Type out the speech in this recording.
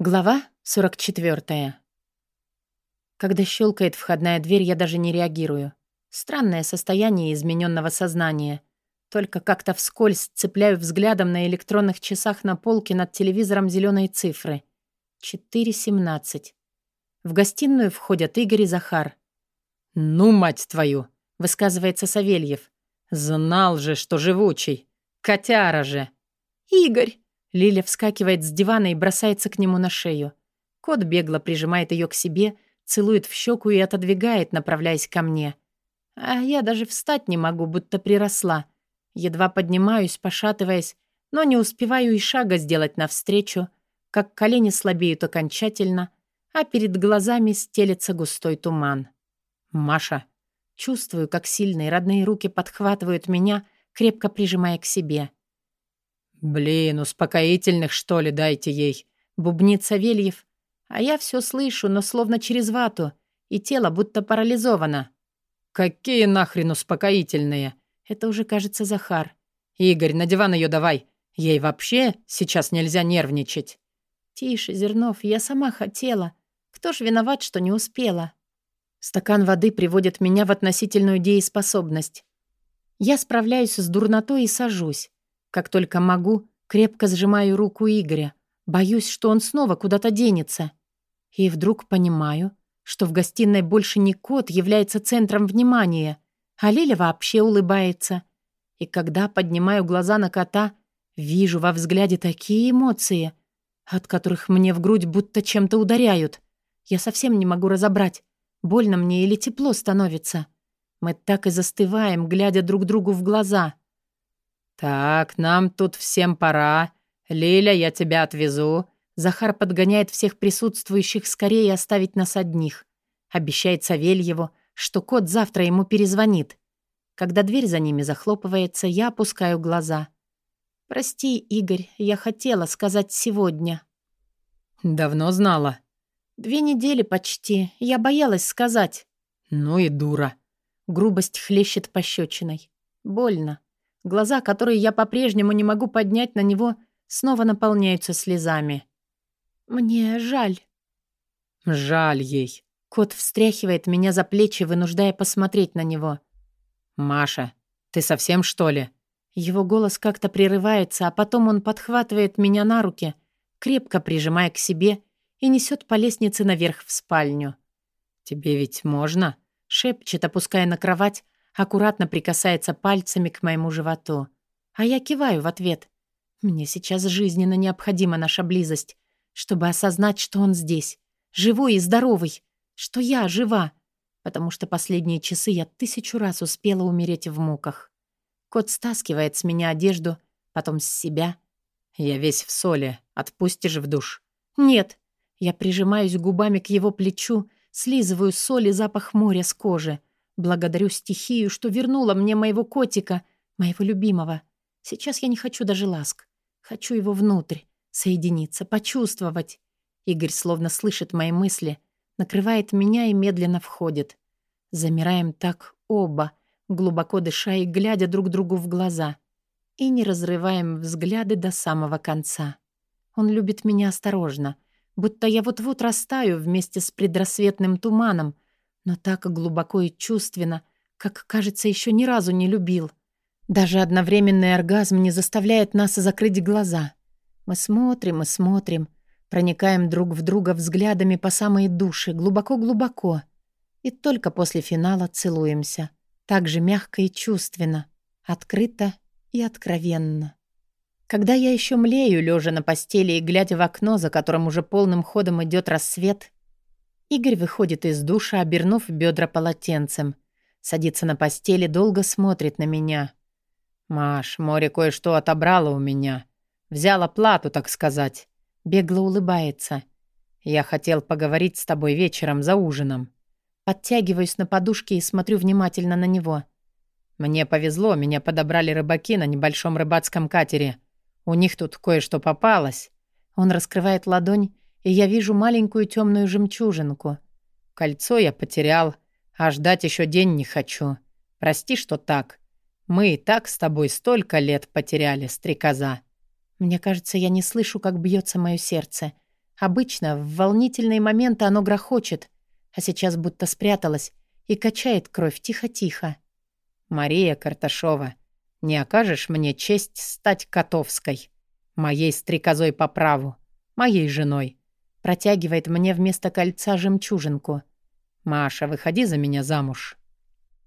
Глава 44. Когда щелкает входная дверь, я даже не реагирую. Странное состояние измененного сознания. Только как-то вскользь цепляю взглядом на электронных часах на полке над телевизором зеленые цифры. 4.17. В гостиную входят Игорь и Захар. «Ну, мать твою!» — высказывается Савельев. «Знал же, что живучий. Котяра же!» «Игорь!» Лиля вскакивает с дивана и бросается к нему на шею. Кот бегло прижимает ее к себе, целует в щеку и отодвигает, направляясь ко мне. А я даже встать не могу, будто приросла. Едва поднимаюсь, пошатываясь, но не успеваю и шага сделать навстречу, как колени слабеют окончательно, а перед глазами стелется густой туман. «Маша!» Чувствую, как сильные родные руки подхватывают меня, крепко прижимая к себе. «Блин, успокоительных, что ли, дайте ей?» — бубнит Савельев. А я все слышу, но словно через вату, и тело будто парализовано. «Какие нахрен успокоительные?» Это уже, кажется, Захар. «Игорь, на диван ее давай. Ей вообще сейчас нельзя нервничать». «Тише, Зернов, я сама хотела. Кто ж виноват, что не успела?» Стакан воды приводит меня в относительную дееспособность. Я справляюсь с дурнотой и сажусь. Как только могу, крепко сжимаю руку Игоря. Боюсь, что он снова куда-то денется. И вдруг понимаю, что в гостиной больше не кот является центром внимания, а Лиля вообще улыбается. И когда поднимаю глаза на кота, вижу во взгляде такие эмоции, от которых мне в грудь будто чем-то ударяют. Я совсем не могу разобрать, больно мне или тепло становится. Мы так и застываем, глядя друг другу в глаза. «Так, нам тут всем пора. Лиля, я тебя отвезу». Захар подгоняет всех присутствующих скорее оставить нас одних. Обещает Савельеву, что кот завтра ему перезвонит. Когда дверь за ними захлопывается, я опускаю глаза. «Прости, Игорь, я хотела сказать сегодня». «Давно знала?» «Две недели почти. Я боялась сказать». «Ну и дура». Грубость хлещет пощечиной. Больно. Глаза, которые я по-прежнему не могу поднять на него, снова наполняются слезами. «Мне жаль». «Жаль ей». Кот встряхивает меня за плечи, вынуждая посмотреть на него. «Маша, ты совсем, что ли?» Его голос как-то прерывается, а потом он подхватывает меня на руки, крепко прижимая к себе и несет по лестнице наверх в спальню. «Тебе ведь можно?» — шепчет, опуская на кровать, аккуратно прикасается пальцами к моему животу. А я киваю в ответ. Мне сейчас жизненно необходима наша близость, чтобы осознать, что он здесь, живой и здоровый, что я жива, потому что последние часы я тысячу раз успела умереть в муках. Кот стаскивает с меня одежду, потом с себя. «Я весь в соли. Отпустишь в душ?» «Нет». Я прижимаюсь губами к его плечу, слизываю соль и запах моря с кожи. Благодарю стихию, что вернула мне моего котика, моего любимого. Сейчас я не хочу даже ласк. Хочу его внутрь, соединиться, почувствовать. Игорь словно слышит мои мысли, накрывает меня и медленно входит. Замираем так оба, глубоко дыша и глядя друг другу в глаза. И не разрываем взгляды до самого конца. Он любит меня осторожно, будто я вот-вот растаю вместе с предрассветным туманом — но так глубоко и чувственно, как, кажется, еще ни разу не любил. Даже одновременный оргазм не заставляет нас закрыть глаза. Мы смотрим и смотрим, проникаем друг в друга взглядами по самой душе, глубоко-глубоко. И только после финала целуемся. Так же мягко и чувственно, открыто и откровенно. Когда я еще млею, лежа на постели и глядя в окно, за которым уже полным ходом идет рассвет, Игорь выходит из душа, обернув бедра полотенцем. Садится на постели, долго смотрит на меня. «Маш, море кое-что отобрало у меня. Взяла плату, так сказать». Бегло улыбается. «Я хотел поговорить с тобой вечером за ужином». Подтягиваюсь на подушке и смотрю внимательно на него. «Мне повезло, меня подобрали рыбаки на небольшом рыбацком катере. У них тут кое-что попалось». Он раскрывает ладонь, и я вижу маленькую темную жемчужинку. Кольцо я потерял, а ждать еще день не хочу. Прости, что так. Мы и так с тобой столько лет потеряли, стрекоза. Мне кажется, я не слышу, как бьется мое сердце. Обычно в волнительные моменты оно грохочет, а сейчас будто спряталось и качает кровь тихо-тихо. «Мария Карташова, не окажешь мне честь стать Котовской, моей стрекозой по праву, моей женой?» Протягивает мне вместо кольца жемчужинку. «Маша, выходи за меня замуж».